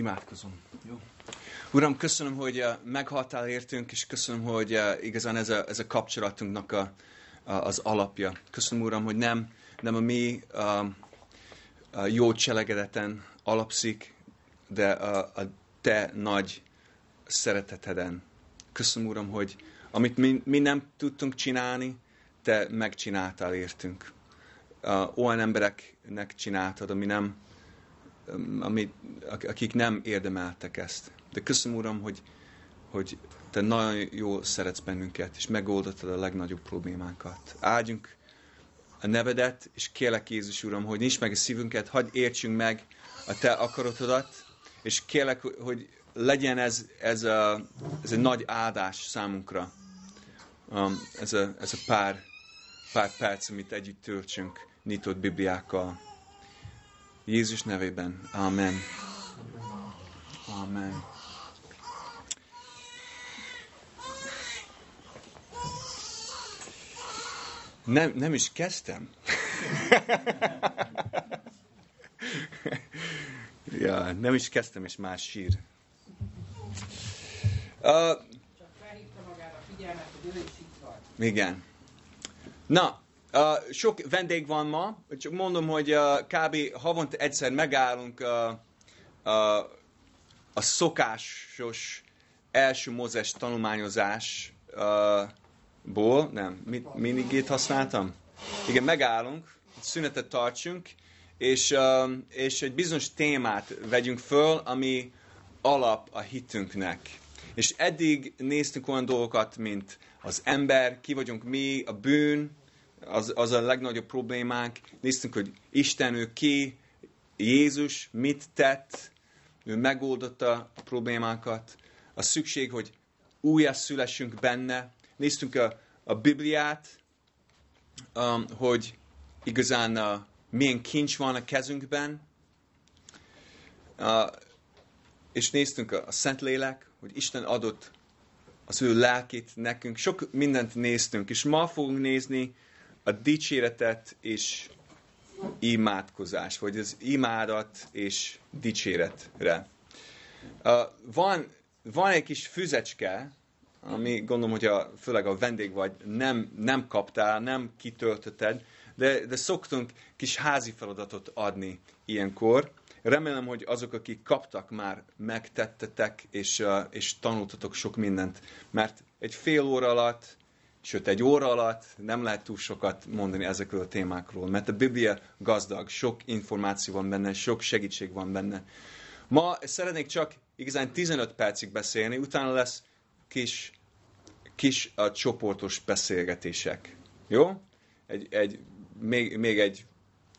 Imádkozom. Jó. Uram, köszönöm, hogy uh, meghaltál értünk, és köszönöm, hogy uh, igazán ez a, ez a kapcsolatunknak a, a, az alapja. Köszönöm, Uram, hogy nem, nem a mi a, a jó cselekedeten alapszik, de a, a te nagy szereteteden. Köszönöm, Uram, hogy amit mi, mi nem tudtunk csinálni, te megcsináltál értünk. Uh, olyan embereknek csináltad, ami nem, ami, akik nem érdemeltek ezt. De köszönöm, Uram, hogy, hogy Te nagyon jól szeretsz bennünket, és megoldottad a legnagyobb problémánkat. Áldjunk a nevedet, és kérlek Jézus Uram, hogy nincs meg a szívünket, hagyj értsünk meg a Te akaratodat, és kérlek, hogy legyen ez, ez, a, ez egy nagy áldás számunkra. Um, ez, a, ez a pár, pár perc, amit együtt töltsünk nyitott Bibliákkal. Jézus nevében. Amen. Amen. Nem, nem is kezdtem. ja, nem is kezdtem, és más sír. Uh, Igen. Na, Uh, sok vendég van ma, csak mondom, hogy uh, kb. havonta egyszer megállunk uh, uh, a szokásos első mozes tanulmányozásból. Uh, nem, mit, minigét használtam? Igen, megállunk, szünetet tartsunk, és, uh, és egy bizonyos témát vegyünk föl, ami alap a hitünknek. És eddig néztünk olyan dolgokat, mint az ember, ki vagyunk mi, a bűn, az, az a legnagyobb problémánk. Néztünk, hogy Isten ő ki, Jézus mit tett, ő megoldotta a problémákat. A szükség, hogy újra szülessünk benne. Néztünk a, a Bibliát, um, hogy igazán uh, milyen kincs van a kezünkben. Uh, és néztünk a, a Szentlélek, hogy Isten adott az ő lelkét nekünk. Sok mindent néztünk, és ma fogunk nézni a dicséretet és imádkozás, vagy az imádat és dicséretre. Van, van egy kis füzecske, ami gondolom, hogy a, főleg a vendég vagy, nem, nem kaptál, nem kitöltötted, de, de szoktunk kis házi feladatot adni ilyenkor. Remélem, hogy azok, akik kaptak már, megtettetek, és, és tanultatok sok mindent. Mert egy fél óra alatt Sőt, egy óra alatt nem lehet túl sokat mondani ezekről a témákról, mert a Biblia gazdag, sok információ van benne, sok segítség van benne. Ma szeretnék csak igazán 15 percig beszélni, utána lesz kis, kis a csoportos beszélgetések. Jó? Egy, egy, még, még egy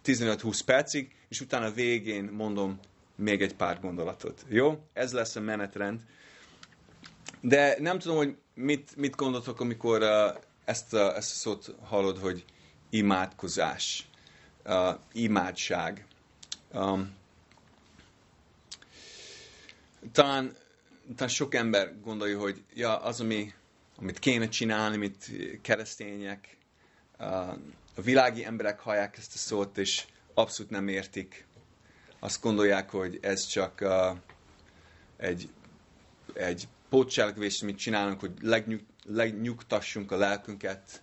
15-20 percig, és utána végén mondom még egy pár gondolatot. Jó? Ez lesz a menetrend. De nem tudom, hogy mit, mit gondoltok, amikor uh, ezt, a, ezt a szót hallod, hogy imádkozás, uh, imádság. Um, talán, talán sok ember gondolja, hogy ja, az, ami, amit kéne csinálni, amit keresztények, uh, a világi emberek hallják ezt a szót, és abszolút nem értik. Azt gondolják, hogy ez csak uh, egy, egy pótcselekvés, amit csinálunk, hogy legnyug, legnyugtassunk a lelkünket,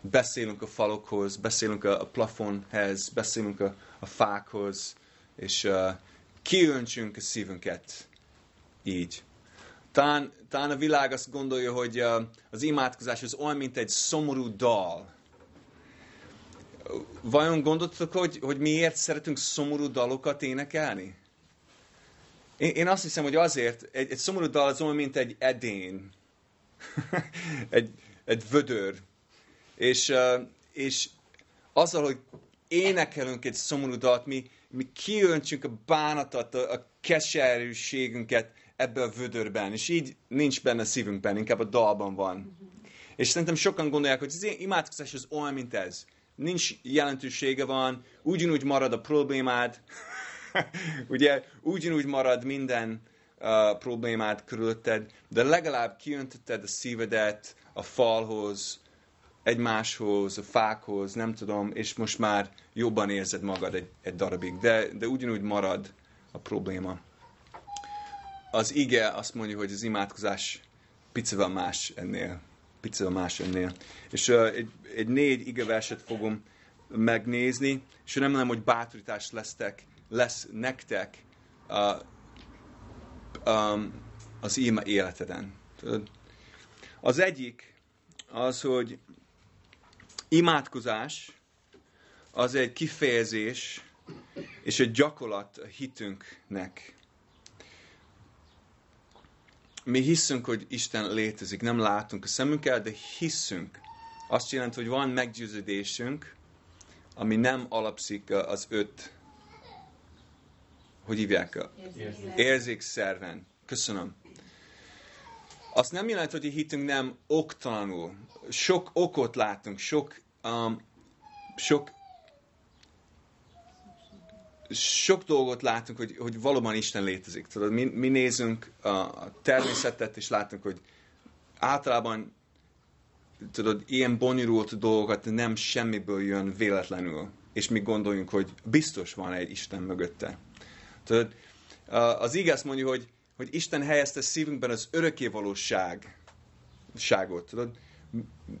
beszélünk a falokhoz, beszélünk a, a plafonhez, beszélünk a, a fákhoz, és uh, kiöntsünk a szívünket így. Talán, talán a világ azt gondolja, hogy uh, az imádkozás az olyan, mint egy szomorú dal. Vajon gondoltok, hogy, hogy miért szeretünk szomorú dalokat énekelni? Én, én azt hiszem, hogy azért, egy, egy szomorú dal az olyan, mint egy edén, egy, egy vödör. És, és azzal, hogy énekelünk egy szomorú dalt, mi, mi kiöntsünk a bánatot, a, a keserűségünket ebbe a vödörben, és így nincs benne a szívünkben, inkább a dalban van. És szerintem sokan gondolják, hogy az imádkozás az olyan, mint ez. Nincs jelentősége van, ugyanúgy marad a problémád, ugye ugyanúgy marad minden uh, problémád körülötted, de legalább kiöntötted a szívedet a falhoz, egymáshoz, a fákhoz, nem tudom, és most már jobban érzed magad egy, egy darabig, de, de ugyanúgy marad a probléma. az ige azt mondja, hogy az imádkozás picivel más ennél. Picivel más ennél. És uh, egy, egy négy igeverset fogom megnézni, és remélem, hogy bátorítás lesztek, lesz nektek uh, um, az ima életeden. Az egyik az, hogy imádkozás az egy kifejezés és egy gyakorlat a hitünknek. Mi hiszünk, hogy Isten létezik, nem látunk a szemünkkel, de hiszünk. Azt jelenti, hogy van meggyőződésünk, ami nem alapszik az öt, hogy hívják? Érzékszerven. Köszönöm. Azt nem jelenti, hogy a hitünk nem oktalanul. Sok okot látunk, sok, um, sok sok dolgot látunk, hogy, hogy valóban Isten létezik. Tudod, mi, mi nézünk a természetet, és látunk, hogy általában tudod, ilyen bonyolult dolgokat nem semmiből jön véletlenül, és mi gondoljunk, hogy biztos van egy Isten mögötte. Tudod, az igaz mondja, hogy, hogy Isten helyezte szívünkben az örökké valóság, ságot, tudod?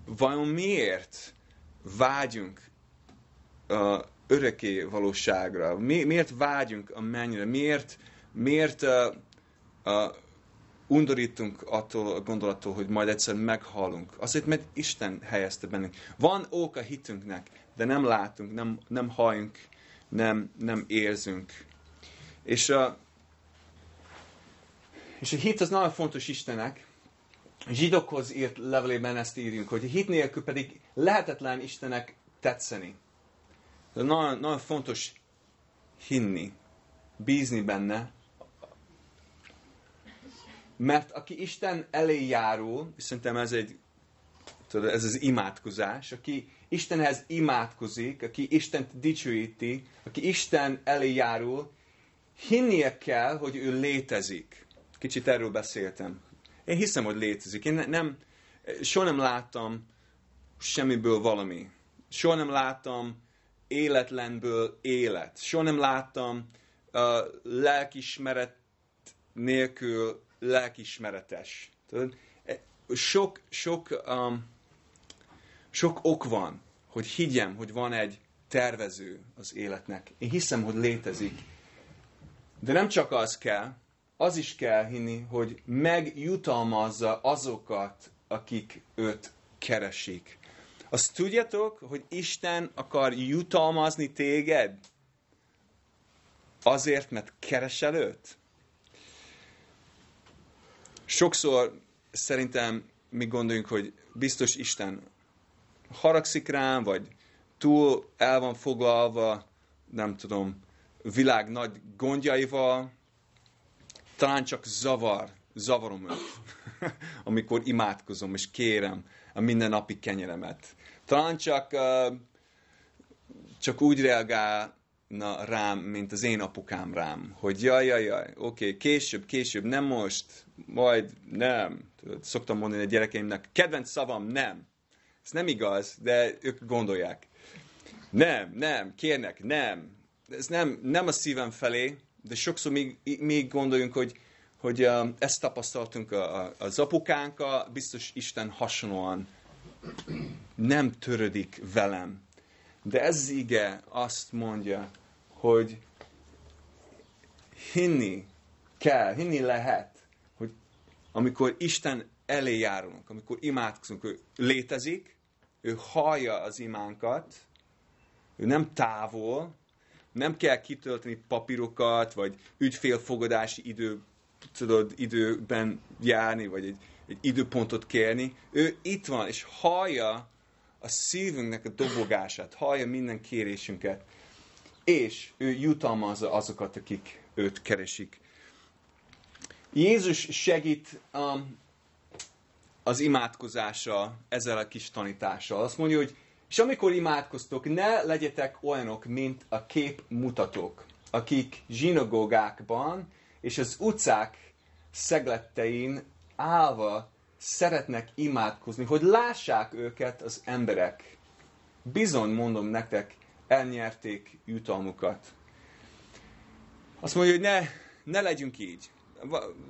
Vajon miért vágyunk uh, örökké valóságra? Mi, miért vágyunk a mennyire? Miért, miért uh, uh, undorítunk attól a gondolattól, hogy majd egyszer meghalunk? Azért, mert Isten helyezte bennünk. Van ok a hitünknek, de nem látunk, nem, nem halljunk, nem, nem érzünk. És, uh, és a hit az nagyon fontos Istennek. A zsidokhoz írt levelében ezt írjunk, hogy a hit nélkül pedig lehetetlen Istennek tetszeni. De nagyon, nagyon fontos hinni, bízni benne, mert aki Isten elé járul, és szerintem ez egy, tudod, ez az imádkozás, aki Istenhez imádkozik, aki Istent dicsőíti, aki Isten elé járul, hinnie kell, hogy ő létezik. Kicsit erről beszéltem. Én hiszem, hogy létezik. Én nem, soha nem láttam semmiből valami. Soha nem láttam életlenből élet. Soha nem láttam uh, lelkismeret nélkül lelkismeretes. Tudod? E, sok, sok, um, sok ok van, hogy higgyem, hogy van egy tervező az életnek. Én hiszem, hogy létezik. De nem csak az kell, az is kell hinni, hogy megjutalmazza azokat, akik őt keresik. Azt tudjátok, hogy Isten akar jutalmazni téged? Azért, mert keresel őt? Sokszor szerintem mi gondoljunk, hogy biztos Isten haragszik rám, vagy túl el van foglalva, nem tudom, világ nagy gondjaival, talán csak zavar, zavarom őt, amikor imádkozom és kérem a mindennapi kenyeremet. Talán csak, uh, csak úgy reagálna rám, mint az én apukám rám, hogy jaj, jaj, jaj, oké, okay, később, később, nem most, majd nem. Szoktam mondani a gyerekeimnek, kedvenc szavam nem. Ez nem igaz, de ők gondolják. Nem, nem, kérnek, nem. Ez nem, nem a szívem felé, de sokszor még, még gondoljunk, hogy, hogy ezt tapasztaltunk a, a, az apukánkkal, biztos Isten hasonlóan nem törödik velem. De ez ige azt mondja, hogy hinni kell, hinni lehet, hogy amikor Isten elé járunk, amikor imádkozunk, ő létezik, ő hallja az imánkat, ő nem távol, nem kell kitölteni papírokat, vagy ügyfélfogadási idő, tudod, időben járni, vagy egy egy időpontot kérni. Ő itt van, és hallja a szívünknek a dobogását, hallja minden kérésünket, és ő jutalmazza azokat, akik őt keresik. Jézus segít um, az imádkozása ezzel a kis tanítással. Azt mondja, hogy és amikor imádkoztok, ne legyetek olyanok, mint a képmutatók, akik zsinagógákban és az utcák szeglettein állva szeretnek imádkozni, hogy lássák őket az emberek. Bizony, mondom nektek, elnyerték jutalmukat. Azt mondja, hogy ne, ne legyünk így.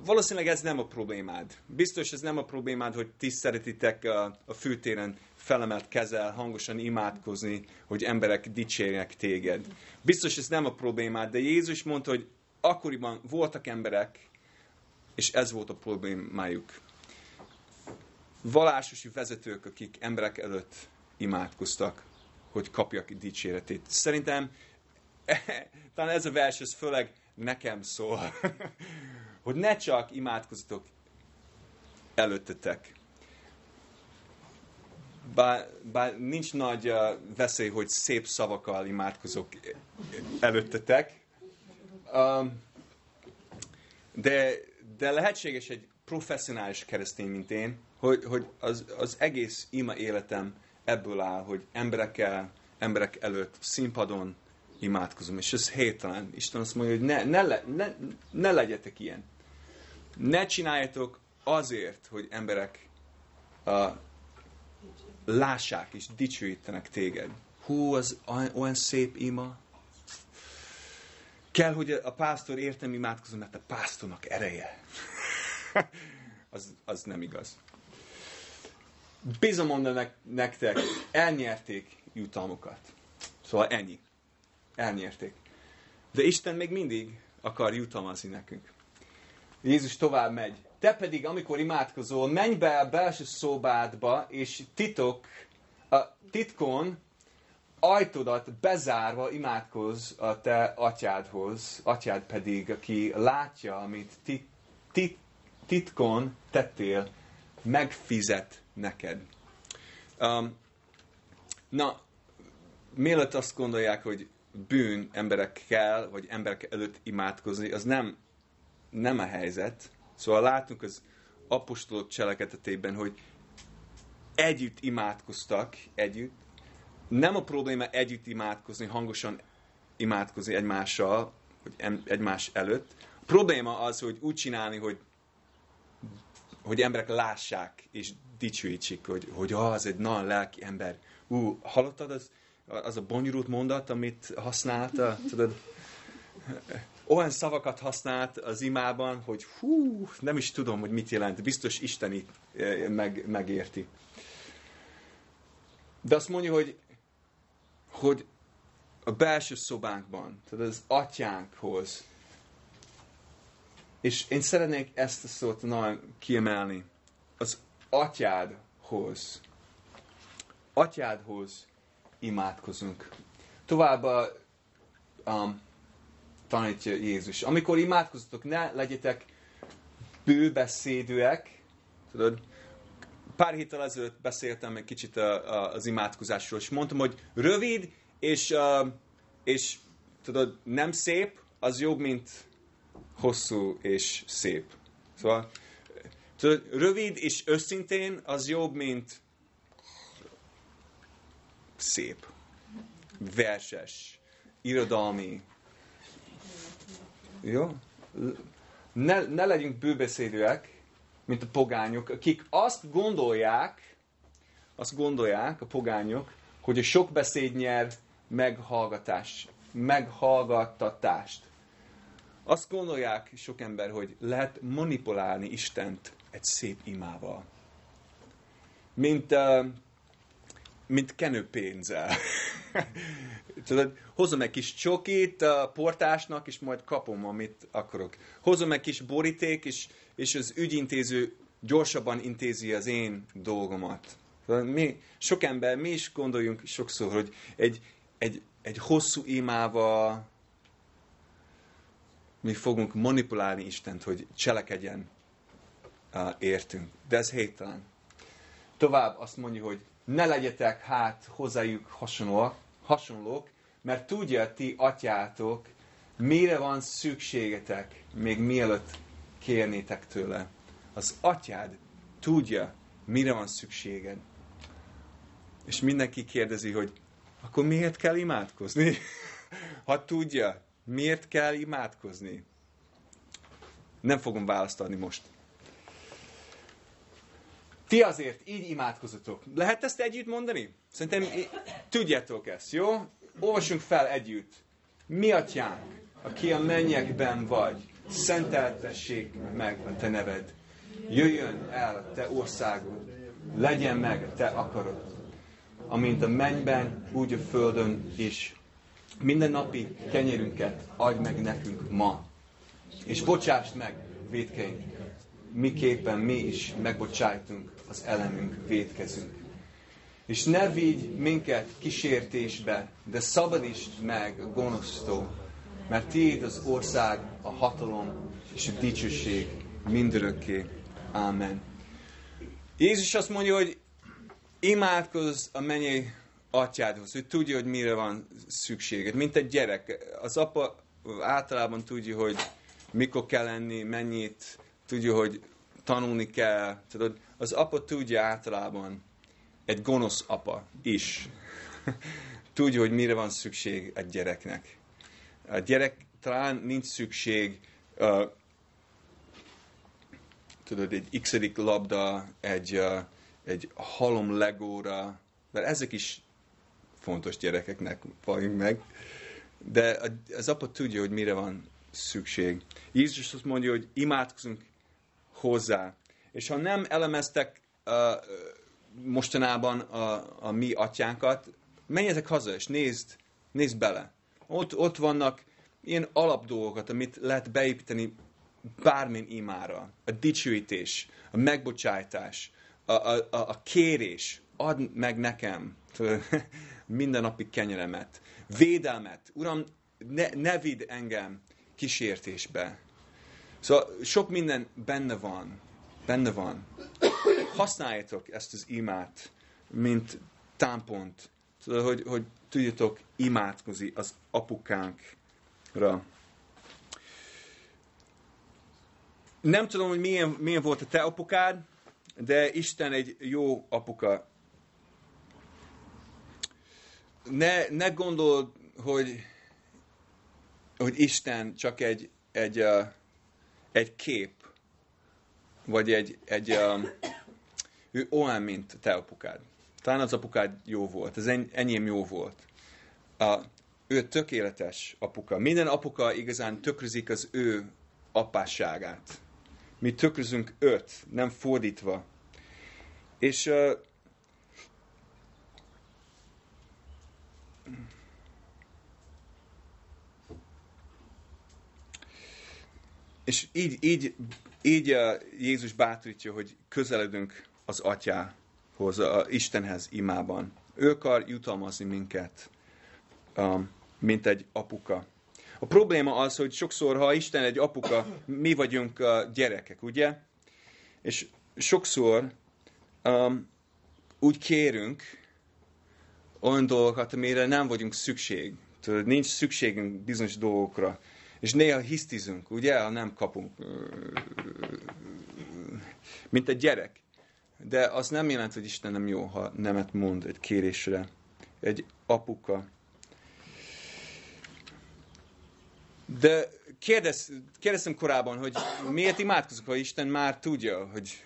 Valószínűleg ez nem a problémád. Biztos ez nem a problémád, hogy ti szeretitek a, a fűtéren felemelt kezel, hangosan imádkozni, hogy emberek dicsérjenek téged. Biztos ez nem a problémád, de Jézus mondta, hogy akkoriban voltak emberek, és ez volt a problémájuk. Valásosi vezetők, akik emberek előtt imádkoztak, hogy kapjak dicséretét. Szerintem talán ez a vers, ez főleg nekem szól, hogy ne csak imádkozatok előttetek. Bár, bár nincs nagy uh, veszély, hogy szép szavakkal imádkozok előttetek, um, de, de lehetséges egy professzionális keresztény, mint én, hogy, hogy az, az egész ima életem ebből áll, hogy emberekkel, emberek előtt, színpadon imádkozom. És ez hételen. Isten azt mondja, hogy ne, ne, le, ne, ne legyetek ilyen. Ne csináljátok azért, hogy emberek uh, lássák és dicsőítenek téged. Hú, az olyan szép ima. Kell, hogy a pásztor értem imádkozom, mert a pásztornak ereje. az, az nem igaz. Bizony mondanak nektek, elnyerték jutalmukat. Szóval ennyi. Elnyerték. De Isten még mindig akar jutalmazni nekünk. Jézus tovább megy. Te pedig, amikor imádkozol, menj be a belső szobádba, és titok, a titkon ajtódat bezárva imádkozz a te atyádhoz, atyád pedig, aki látja, amit tit, tit, titkon tettél, megfizet neked. Um, na, mielőtt azt gondolják, hogy bűn emberekkel, vagy emberek előtt imádkozni, az nem, nem a helyzet. Szóval látunk az apostolok cselekedetében, hogy együtt imádkoztak, együtt. Nem a probléma együtt imádkozni, hangosan imádkozni egymással, vagy egymás előtt. A probléma az, hogy úgy csinálni, hogy, hogy emberek lássák és dicsőítsék, hogy, hogy az egy nagyon lelki ember. Ú, hallottad az, az a bonyolult mondat, amit használta, tudod, olyan szavakat használt az imában, hogy hú, nem is tudom, hogy mit jelent. Biztos Isteni eh, meg, megérti. De azt mondja, hogy, hogy a belső szobánkban, tehát az atyánkhoz. És én szeretnék ezt a szót nagyon kiemelni. Az atyádhoz. Atyádhoz imádkozunk. Továbbá um, tanítja Jézus. Amikor imádkozatok, ne legyetek bőbeszédűek. Tudod, pár héttel ezelőtt beszéltem egy kicsit a, a, az imádkozásról, és mondtam, hogy rövid, és, uh, és tudod, nem szép, az jobb, mint hosszú és szép. Szóval tudod, rövid és őszintén az jobb, mint szép, verses, irodalmi. Jó? Ne, ne legyünk bőbeszédőek, mint a pogányok, akik azt gondolják, azt gondolják a pogányok, hogy a sok beszéd nyer meghallgatás, meghallgattatást. Azt gondolják sok ember, hogy lehet manipulálni Istent egy szép imával. Mint uh, mint kenőpénzzel. Tudod, hozom egy kis csokit a portásnak, és majd kapom, amit akarok. Hozom egy kis boríték, és, és az ügyintéző gyorsabban intézi az én dolgomat. Mi, sok ember, mi is gondoljunk sokszor, hogy egy, egy, egy hosszú imával mi fogunk manipulálni Istent, hogy cselekedjen uh, értünk. De ez héttelen. Tovább azt mondja, hogy ne legyetek hát hozzájuk hasonlók, hasonlók, mert tudja ti atyátok, mire van szükségetek, még mielőtt kérnétek tőle. Az atyád tudja, mire van szükséged. És mindenki kérdezi, hogy akkor miért kell imádkozni? ha tudja, miért kell imádkozni? Nem fogom választ adni most. Ti azért így imádkozatok. Lehet ezt együtt mondani? Szerintem tudjátok ezt, jó? Olvasunk fel együtt. Mi atyánk, aki a mennyekben vagy, szenteltessék meg a te neved. Jöjjön el a te országod, legyen meg a te akarod, amint a mennyben, úgy a földön is. Minden napi kenyerünket adj meg nekünk ma, és bocsásd meg védkeink, miképpen mi is megbocsájtunk az ellenünk védkezünk. És ne vigy minket kísértésbe, de szabadítsd meg a gonosztól, mert tiéd az ország, a hatalom és a dicsőség mindörökké. Amen. Jézus azt mondja, hogy imádkozz a mennyei atyádhoz, hogy tudja, hogy mire van szükséged. Mint egy gyerek. Az apa általában tudja, hogy mikor kell lenni, mennyit, tudja, hogy tanulni kell. Tudod, az apa tudja általában, egy gonosz apa is. tudja, hogy mire van szükség egy gyereknek. A gyerek talán nincs szükség uh, tudod, egy x labda, egy, uh, egy halom legóra, mert ezek is fontos gyerekeknek, valljunk meg. De az apa tudja, hogy mire van szükség. Jézus azt mondja, hogy imádkozunk hozzá. És ha nem elemeztek uh, mostanában a, a mi atyánkat, menjetek haza, és nézd, nézd bele. Ott, ott vannak ilyen alapdolgokat, amit lehet beépíteni bármilyen imára. A dicsőítés, a megbocsájtás, a, a, a, a kérés. Add meg nekem mindennapi kenyeremet. Védelmet. Uram, ne, ne vidd engem kísértésbe. Szóval sok minden benne van. Benne van. Használjátok ezt az imát, mint támpont. Hogy, hogy tudjatok imádkozni az apukánkra. Nem tudom, hogy milyen, milyen volt a te apukád, de Isten egy jó apuka. Ne, ne gondold, hogy, hogy Isten csak egy, egy, uh, egy kép, vagy egy, egy uh, ő olyan, mint te apukád. Talán az apukád jó volt, az enyém jó volt. Uh, ő tökéletes apuka. Minden apuka igazán tökrözik az ő apásságát. Mi tökrözünk öt, nem fordítva. És uh, és így, így, így uh, Jézus bátorítja, hogy közeledünk az atyához, a Istenhez imában. Ő akar jutalmazni minket, um, mint egy apuka. A probléma az, hogy sokszor, ha Isten egy apuka, mi vagyunk gyerekek, ugye? És sokszor um, úgy kérünk olyan dolgokat, amire nem vagyunk szükség. Tudod, nincs szükségünk bizonyos dolgokra. És néha hisztizünk, ugye, ha nem kapunk. Mint egy gyerek. De az nem jelent, hogy Isten nem jó, ha nemet mond egy kérésre. Egy apuka De kérdez, kérdeztem korábban, hogy miért imádkozunk, ha Isten már tudja, hogy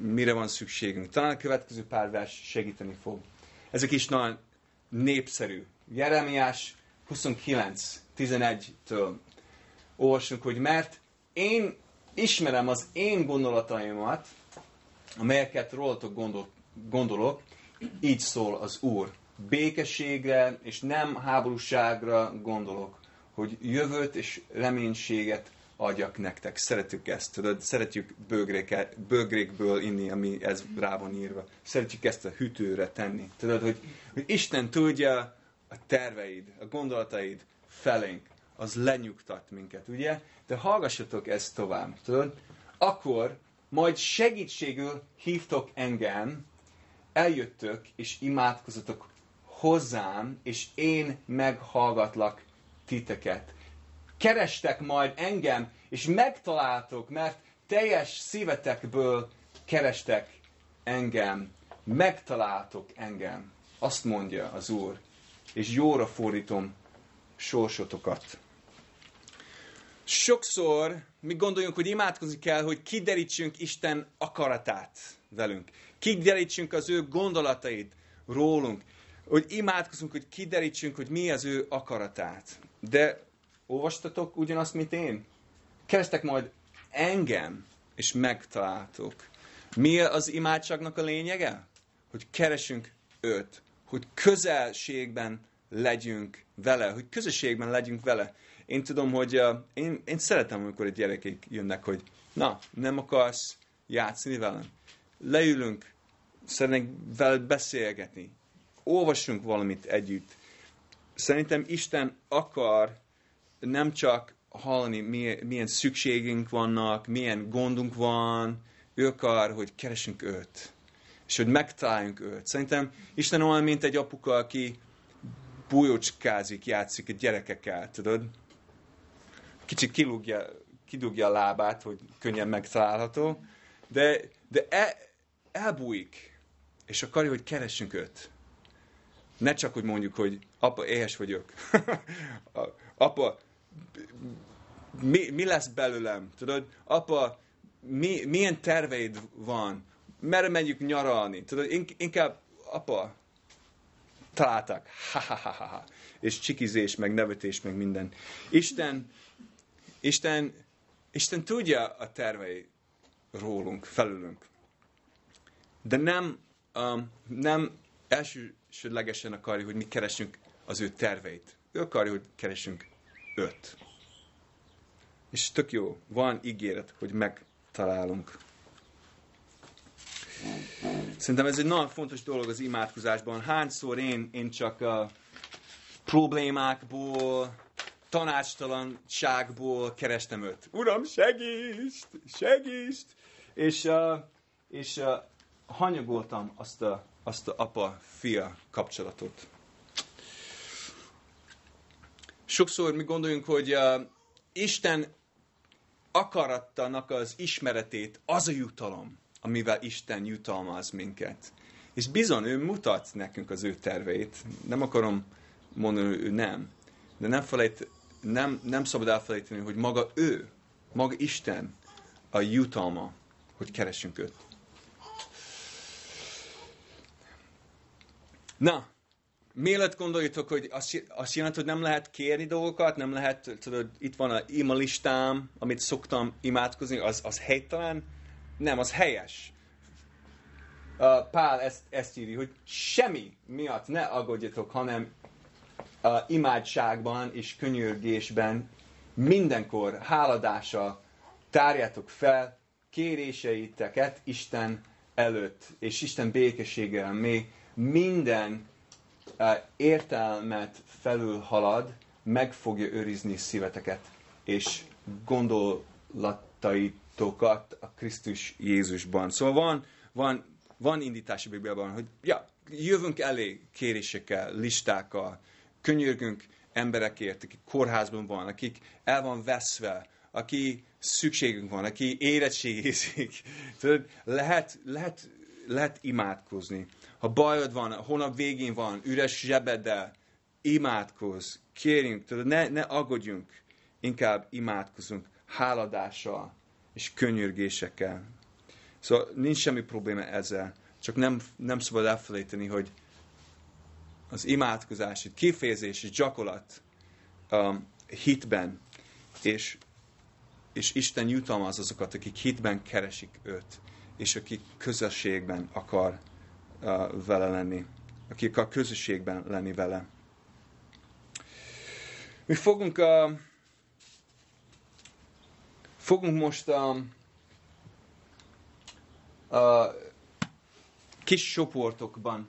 mire van szükségünk. Talán a következő pár vers segíteni fog. Ezek is nagyon népszerű. Jeremiás 29, 11-től olvasunk, hogy mert én ismerem az én gondolataimat, amelyeket rólatok gondol, gondolok, így szól az Úr békességre és nem háborúságra gondolok, hogy jövőt és reménységet adjak nektek. Szeretjük ezt, tudod? Szeretjük bögrékből inni, ami ez rá van írva. Szeretjük ezt a hűtőre tenni. Tudod, hogy, hogy Isten tudja a terveid, a gondolataid felénk. Az lenyugtat minket, ugye? De hallgassatok ezt tovább, tudod? Akkor majd segítségül hívtok engem, eljöttök és imádkozatok hozzám, és én meghallgatlak titeket. Kerestek majd engem, és megtaláltok, mert teljes szívetekből kerestek engem. Megtaláltok engem. Azt mondja az Úr. És jóra fordítom sorsotokat. Sokszor mi gondoljunk, hogy imádkozni kell, hogy kiderítsünk Isten akaratát velünk. Kiderítsünk az ő gondolatait rólunk hogy imádkozunk, hogy kiderítsünk, hogy mi az ő akaratát. De olvastatok ugyanazt, mint én? Kerestek majd engem, és megtaláltok. Mi az imádságnak a lényege? Hogy keresünk őt. Hogy közelségben legyünk vele. Hogy közösségben legyünk vele. Én tudom, hogy uh, én, én szeretem, amikor a gyerekek jönnek, hogy na, nem akarsz játszani velem? Leülünk, szeretnénk vele beszélgetni. Olvassunk valamit együtt. Szerintem Isten akar nem csak hallani, milyen, milyen szükségünk vannak, milyen gondunk van, ő akar, hogy keresünk őt, és hogy megtaláljunk őt. Szerintem Isten olyan, mint egy apuka, aki bújócskázik, játszik a gyerekekkel, tudod? Kicsit kilúgja, kidugja a lábát, hogy könnyen megtalálható, de, de el, elbújik, és akarja, hogy keressünk őt. Ne csak, hogy mondjuk, hogy apa, éhes vagyok. apa, mi, mi lesz belőlem? Tudod, apa, mi, milyen terveid van? Merre megyünk nyaralni? Tudod, inkább, apa, találtak. Ha, ha, ha, ha. És csikizés, meg nevetés, meg minden. Isten, Isten, Isten tudja a tervei rólunk, felülünk. De nem, um, nem elsőlegesen akarja, hogy mi keresünk az ő terveit. Ő akarja, hogy keresünk őt. És tök jó, van ígéret, hogy megtalálunk. Szerintem ez egy nagyon fontos dolog az imádkozásban. Hányszor én, én csak a problémákból, tanácstalanságból kerestem őt. Uram, segíts! Segíts! És, és hanyagoltam azt a, azt a apa-fia kapcsolatot. Sokszor mi gondoljunk, hogy uh, Isten akarattanak az ismeretét az a jutalom, amivel Isten jutalmaz minket. És bizony, ő mutat nekünk az ő terveit. Nem akarom mondani, ő nem. De nem, felejt, nem, nem szabad elfelejteni, hogy maga ő, maga Isten a jutalma, hogy keresünk őt. Na, Mielőtt gondoljatok, hogy azt, azt jelenti, hogy nem lehet kérni dolgokat, nem lehet, tudod, itt van a ima listám, amit szoktam imádkozni, az, az helytelen? Nem, az helyes. Uh, Pál ezt, ezt írja, hogy semmi miatt ne aggódjatok, hanem uh, imádságban és könyörgésben mindenkor háladással tárjátok fel kéréseiteket Isten előtt, és Isten békességgel mi minden értelmet felülhalad, meg fogja őrizni szíveteket, és gondolataitokat a Krisztus Jézusban. Szóval van, van, van indítás a Bibliában, hogy ja, jövünk elé kérésekkel, listákkal, könyörgünk emberekért, akik kórházban van, akik el van veszve, aki szükségünk van, aki érettségizik. lehet, lehet, lehet imádkozni. Ha bajod van, a hónap végén van, üres zsebeddel, imádkozz, kérjünk, tudod, ne, ne aggódjunk, inkább imádkozunk háladással és könyörgésekkel. Szóval nincs semmi probléma ezzel, csak nem, nem szabad elfelejteni, hogy az imádkozás, egy kifejezés, egy gyakorlat um, hitben, és, és Isten jutalmaz azokat, akik hitben keresik őt, és akik közösségben akar uh, vele lenni, akik a közösségben lenni vele. Mi fogunk, uh, fogunk most uh, uh, kis csoportokban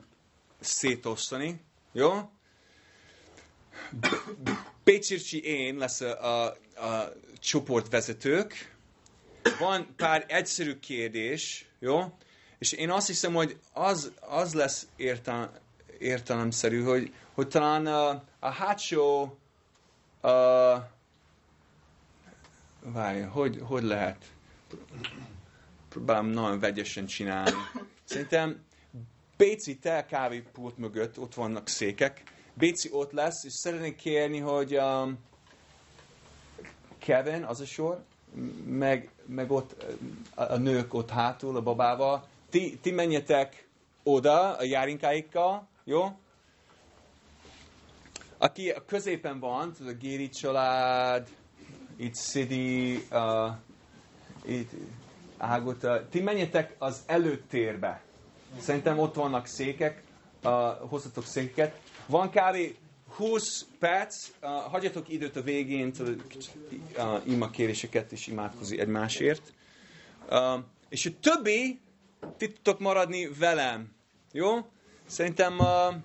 szétosztani, jó? Pécsircsi én lesz a, a, a csoportvezetők. Van pár egyszerű kérdés, jó? És én azt hiszem, hogy az, az lesz értel, értelemszerű, hogy, hogy talán a, a hátsó a, várj, hogy, hogy lehet? Próbálom nagyon vegyesen csinálni. Szerintem Béci telkávépult mögött ott vannak székek. Béci ott lesz, és szeretnék kérni, hogy um, Kevin, az a sor, meg, meg ott a, a nők ott hátul a babával, ti, ti menjetek oda a járinkáikkal, jó? Aki a középen van, tudod, a Géri család, itt Szidi, uh, itt Ágota, ti menjetek az előtérbe. Szerintem ott vannak székek, uh, hozzatok székeket. Van kb. 20 perc, uh, hagyjatok időt a végén, uh, ima kéréseket és imádkozni egymásért. Uh, és a többi, ti tudtok maradni velem. Jó? Szerintem uh,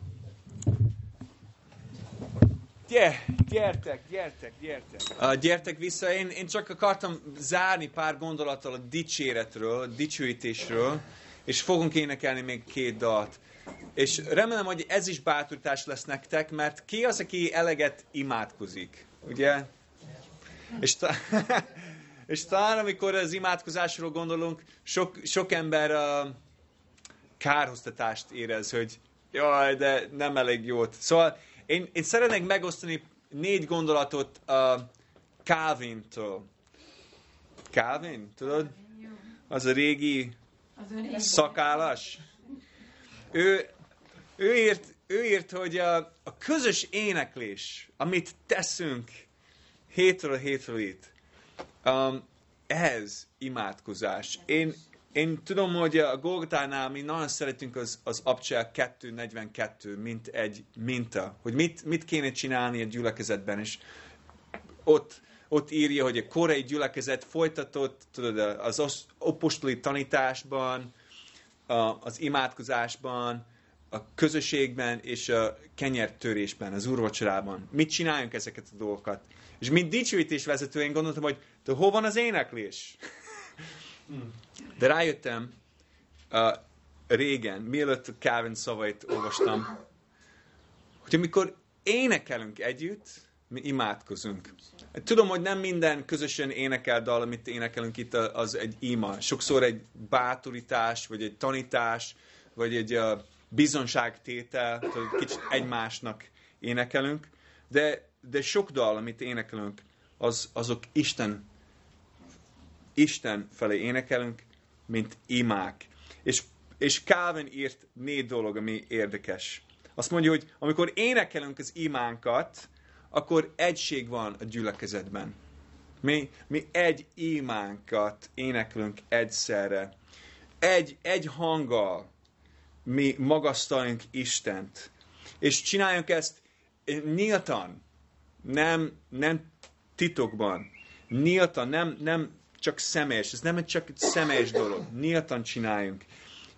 Gyere, gyertek, gyertek, gyertek. Uh, gyertek vissza, én, én csak akartam zárni pár gondolattal a dicséretről, a dicsőítésről, és fogunk énekelni még két dalt. És remélem, hogy ez is bátorítás lesz nektek, mert ki az, aki eleget imádkozik, ugye? És, ta, és talán, amikor az imádkozásról gondolunk, sok, sok ember uh, kárhoztatást érez, hogy jaj, de nem elég jót. Szóval én, én szeretnék megosztani négy gondolatot uh, Calvin-től. Calvin, tudod? Az a régi szakállas. Ő, ő, írt, ő írt, hogy a, a közös éneklés, amit teszünk hétről hétről itt, um, ez imádkozás. Én, én tudom, hogy a Golgotánál mi nagyon szeretünk az, az Abcsel 242, mint egy minta, hogy mit, mit kéne csinálni a gyülekezetben, és ott, ott írja, hogy a korai gyülekezet folytatott tudod, az apostoli tanításban, az imádkozásban, a közösségben és a kenyertörésben, az úrvacsorában. Mit csináljunk ezeket a dolgokat? És mint dicsőítés vezető, én gondoltam, hogy de hol van az éneklés? De rájöttem uh, régen, mielőtt Calvin szavait olvastam, hogy amikor énekelünk együtt, mi imádkozunk. Tudom, hogy nem minden közösen énekel dal, amit énekelünk itt, az egy ima. Sokszor egy bátorítás, vagy egy tanítás, vagy egy uh, bizonságtétel, hogy kicsit egymásnak énekelünk. De, de sok dal, amit énekelünk, az, azok Isten Isten felé énekelünk, mint imák. És, és Calvin írt négy dolog, ami érdekes. Azt mondja, hogy amikor énekelünk az imánkat, akkor egység van a gyülekezetben. Mi, mi egy imánkat énekelünk egyszerre. Egy, egy hanggal mi magasztaljunk Istent. És csináljunk ezt nyíltan, nem, nem titokban. Nyíltan, nem, nem csak személyes, ez nem csak egy személyes dolog, nyíltan csináljunk.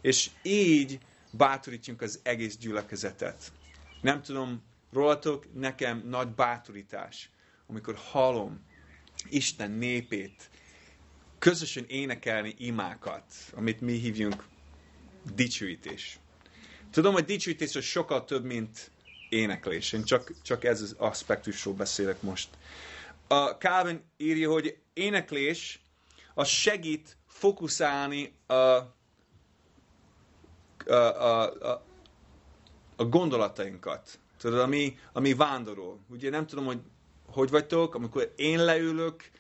És így bátorítjunk az egész gyülekezetet. Nem tudom, rólatok nekem nagy bátorítás, amikor hallom Isten népét közösen énekelni imákat, amit mi hívjunk dicsőítés. Tudom, hogy dicsőítés az sokkal több, mint éneklés. Én csak, csak ez az aspektusról beszélek most. A Calvin írja, hogy éneklés az segít fókuszálni a, a, a, a, a gondolatainkat. Tudod, ami, ami vándorol. Ugye nem tudom, hogy hogy vagytok, amikor én leülök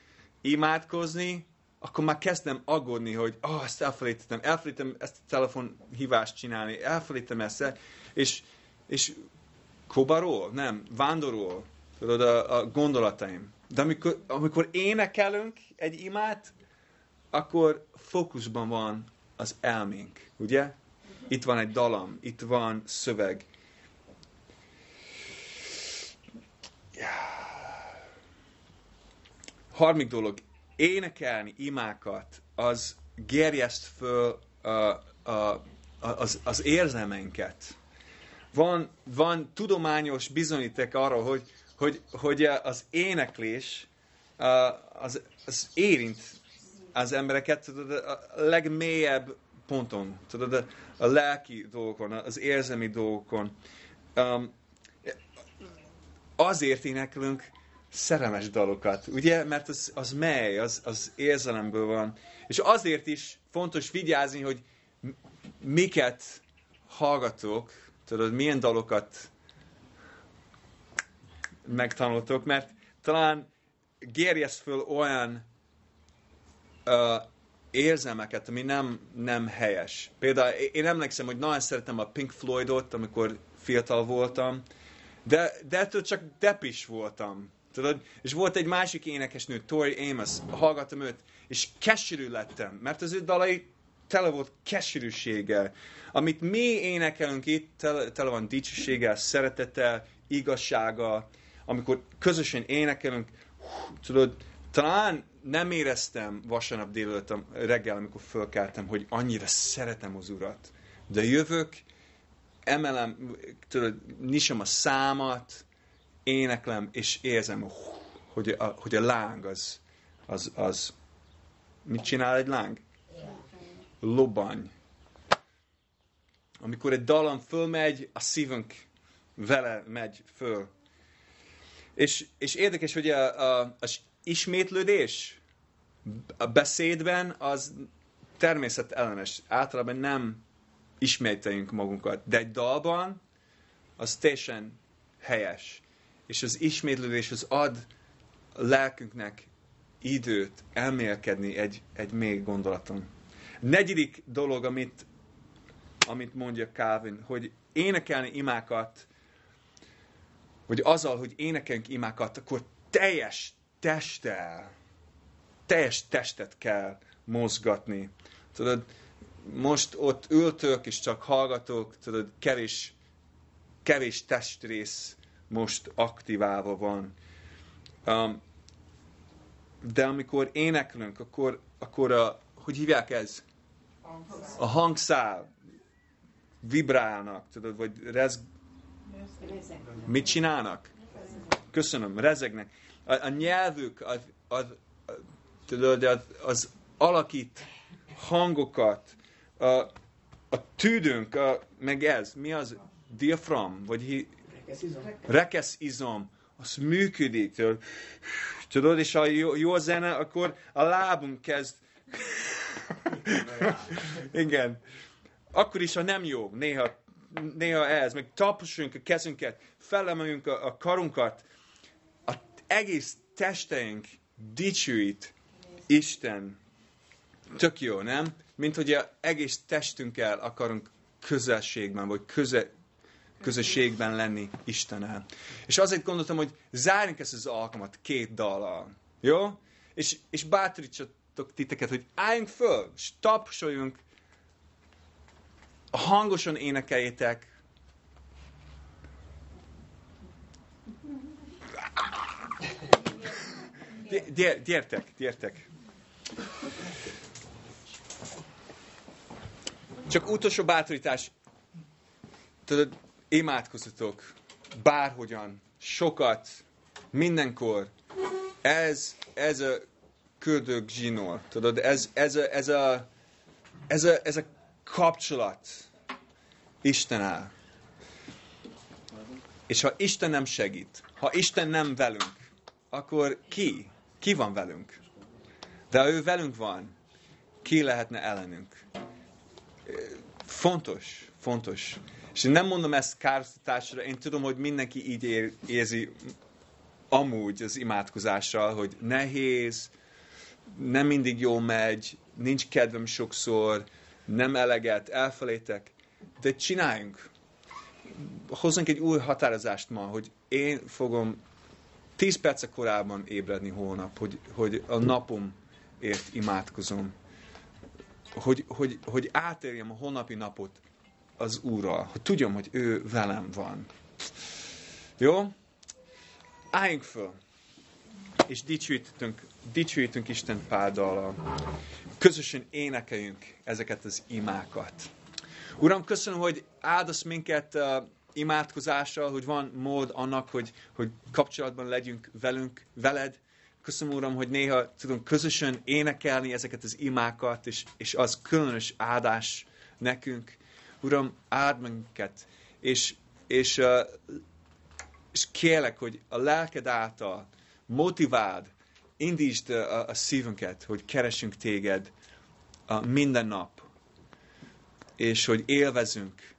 imádkozni, akkor már kezdem aggódni, hogy oh, ezt elfelejtettem, elfelejtettem ezt a telefonhívást csinálni, elfelejtettem ezt, és, és kobarol, nem, vándorol, tudod, a, a gondolataim. De amikor, amikor énekelünk egy imát, akkor fókuszban van az elménk, ugye? Itt van egy dalam, itt van szöveg. Harmadik dolog, énekelni imákat, az gerjeszt föl a, a, az, az érzelmeinket. Van, van tudományos bizonyíték arra, hogy, hogy, hogy az éneklés az, az érint az embereket tudod, a legmélyebb ponton, tudod, a, lelki dolgokon, az érzelmi dolgokon. Um, azért énekelünk szerelmes dalokat, ugye? Mert az, az mely, az, az érzelemből van. És azért is fontos vigyázni, hogy miket hallgatok, tudod, milyen dalokat megtanultok, mert talán gerjesz föl olyan érzelmeket, ami nem, nem helyes. Például én emlékszem, hogy nagyon szeretem a Pink Floydot, amikor fiatal voltam. De, de ettől csak depis voltam. Tudod? És volt egy másik énekesnő, Tori Amos, hallgattam őt, és keserű lettem, mert az ő dalai tele volt keserűséggel. Amit mi énekelünk itt, tele, tele van dicsőséggel, szeretettel, igazsággal. Amikor közösen énekelünk, tudod, talán nem éreztem vasárnap délelőtt reggel, amikor fölkeltem, hogy annyira szeretem az Urat. De jövök, emelem, tudod, nyisom a számat, éneklem, és érzem, hogy a, hogy a láng az, az, az, mit csinál egy láng? Lobany. Amikor egy dalom fölmegy, a szívünk vele megy föl. És, és érdekes, hogy a, a, az ismétlődés a beszédben az természetellenes. Általában nem ismételjünk magunkat, de egy dalban az teljesen helyes. És az ismétlődés az ad a lelkünknek időt elmélkedni egy, egy még gondolaton. Negyedik dolog, amit, amit mondja Calvin, hogy énekelni imákat, vagy azzal, hogy énekelünk imákat, akkor teljes testtel, teljes testet kell mozgatni. Tudod, most ott ültök, és csak hallgatok, tudod, kevés, kevés testrész most aktiválva van. Um, de amikor éneklünk, akkor, akkor a, hogy hívják ez? A hangszál vibrálnak, tudod, vagy rez... Mit csinálnak? Köszönöm, rezegnek. A, a nyelvük, az, az, tudod, az, az alakít hangokat, a, a tüdőnk, a, meg ez, mi az? Diafram, vagy hi, rekesz izom, az működik, tudod, és ha jó, jó zene, akkor a lábunk kezd. Igen. Akkor is, ha nem jó, néha, néha ez, meg taposunk a kezünket, felemeljünk a, a karunkat, a egész testeink dicsőít Isten. Tök jó, nem? Mint hogy a egész testünkkel akarunk közelségben, vagy köze, közösségben lenni Istennel. És azért gondoltam, hogy zárjunk ezt az alkalmat két dallal. Jó? És, és bátorítsatok titeket, hogy álljunk föl, és tapsoljunk, hangosan énekeljétek. Gyertek, gyertek. Csak utolsó bátorítás. Tudod, imádkozzatok bárhogyan, sokat, mindenkor. Ez, ez a ködög zsinór, tudod, ez, ez, a, ez, a, ez, a, ez a kapcsolat Istennel. És ha Isten nem segít, ha Isten nem velünk, akkor ki? Ki van velünk? De ő velünk van, ki lehetne ellenünk? Fontos, fontos. És én nem mondom ezt károztatásra, én tudom, hogy mindenki így érzi amúgy az imádkozással, hogy nehéz, nem mindig jó megy, nincs kedvem sokszor, nem eleget, elfelejtek, de csináljunk. Hozzunk egy új határozást ma, hogy én fogom 10 perc korábban ébredni holnap, hogy, hogy a napomért imádkozom. Hogy, hogy, hogy átérjem a holnapi napot az Úrral, hogy tudjam, hogy ő velem van. Jó? Álljunk föl, és dicsőítünk, dicsőítünk Isten páldal. Közösen énekeljünk ezeket az imákat. Uram, köszönöm, hogy áldasz minket uh, imádkozással, hogy van mód annak, hogy, hogy kapcsolatban legyünk velünk, veled. Köszönöm, Uram, hogy néha tudunk közösen énekelni ezeket az imákat, és, és az különös áldás nekünk. Uram, áld minket, és, és, uh, és kérlek, hogy a lelked által motiváld, indítsd a, a szívünket, hogy keresünk téged a minden nap, és hogy élvezünk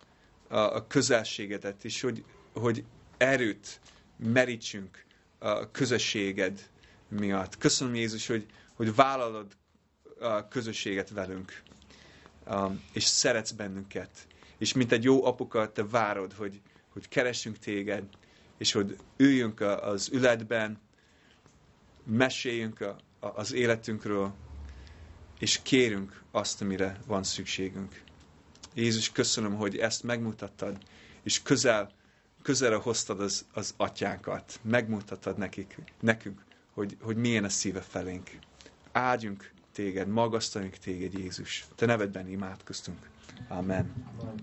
a, a közelségedet, és hogy, hogy erőt merítsünk a közösséged miatt. Köszönöm Jézus, hogy, hogy vállalod a közösséget velünk, um, és szeretsz bennünket. És mint egy jó apuka, te várod, hogy, hogy keressünk téged, és hogy üljünk az ületben, meséljünk a, a, az életünkről, és kérünk azt, amire van szükségünk. Jézus, köszönöm, hogy ezt megmutattad, és közel, közelre hoztad az, az atyánkat. Megmutattad nekik, nekünk, hogy, hogy milyen a szíve felénk. Áldjunk téged, magasztaljunk téged, Jézus. Te nevedben imádkoztunk. Amen. Amen.